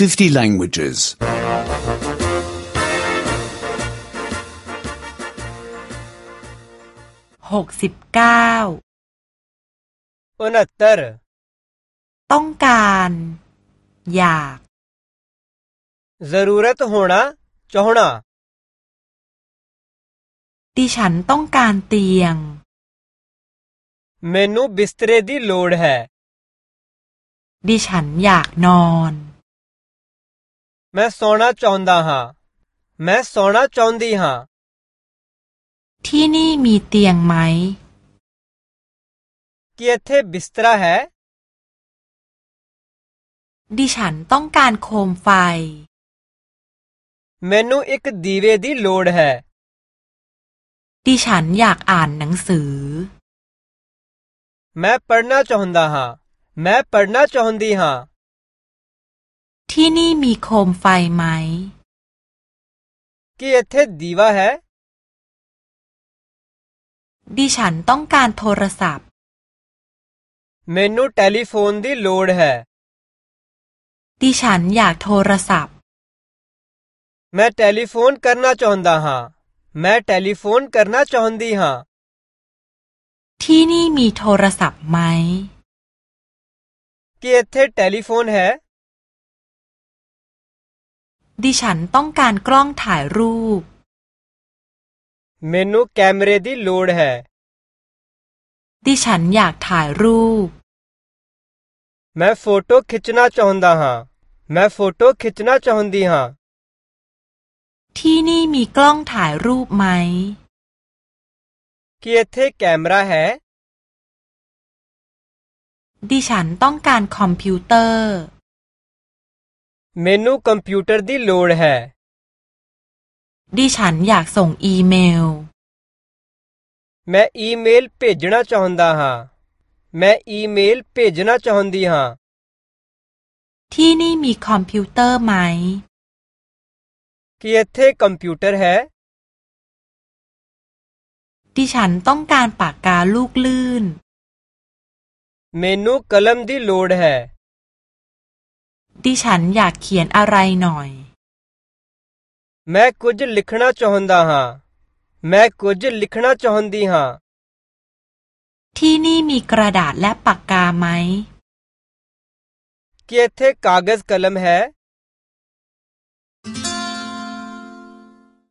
50 languages. 69 69ต้องการ อยาก ज़रूरत होना चाहना ดิฉันต้องการเตียง ਮੈਂ ਸੌਣਾ ਚਾਹੁੰਦਾ ਹਾਂ ਮੈਂ ਸੌਣਾ ਚਾਹੁੰਦੀ ਹਾਂ ที่นี่มีเตียงไหม ਕੀ ਇੱਥੇ ਬਿਸਤਰਾ ਹੈ ดิฉันต้องการโคมไฟ ਮੈਨੂੰ ਇੱਕ ਦੀਵੇ ਦੀ ਲੋੜ ਹੈ ดิฉันอยากอ่านหนังสือ ਮੈਂ ਪੜ੍ਹਨਾ ਚਾਹੁੰਦਾ ਹਾਂ ਮੈਂ ਪੜ੍ਹਨਾ ਚਾਹੁੰਦੀ ਹਾਂ ที่นี่มีโคมไฟไหมกี่เทดีวะฮะดิฉันต้องการโทรศัพท์ เมนูโทรศัพท์ดีโหลดฮะดิฉันอยากโทรศัพท์ मैं ट ท ल ी फ ोน क र จอ च ा ह าฮะाม मैं टेलीफोन กันนาจอนดีฮะที่นี่มีโทรศัพท์ไหม कि इ त ท थ े टेलीफोन है ดิฉันต้องการกล้องถ่ายรูป เมนูแคมเรดีโหลดฮดิฉันอยากถ่ายรูปแม่ฟโต้ขิชนาจันดาฮะแม่ฟโต้ขิชนาจันดีฮะที่นี่มีกล้องถ่ายรูปไหมเกียรเทคแคมราฮะดิฉันต้องการคอมพิวเตอร์ ਮੈਨੂੰ ਕੰਪਿਊਟਰ ਦੀ ਲੋੜ ਹੈ ดิฉันอยากส่งอีเมล ਮੈਂ ਈਮੇਲ ਭੇਜਣਾ ਚਾਹੁੰਦਾ ਹਾਂ ਮੈਂ ਈਮੇਲ ਭੇਜਣਾ ਚਾਹੁੰਦੀ ਹਾਂ ที่นี่มีคอมพิวเตอร์ไหม ਕੀ ਇੱਥੇ ਕੰਪਿਊਟਰ ਹੈ ดิฉันต้องการปากกาลูกลื่น ਮੈਨੂੰ ਕਲਮ ਦੀ ਲੋੜ ਹੈ ดิฉันอยากเขียนอะไรหน่อย แม่คุจะลิขณาจอนดาฮะแม่คุจะลิขณาจอนดีฮะที่นี่มีกระดาษและปากกาไหม เกียเทกากาษกลมเหฮ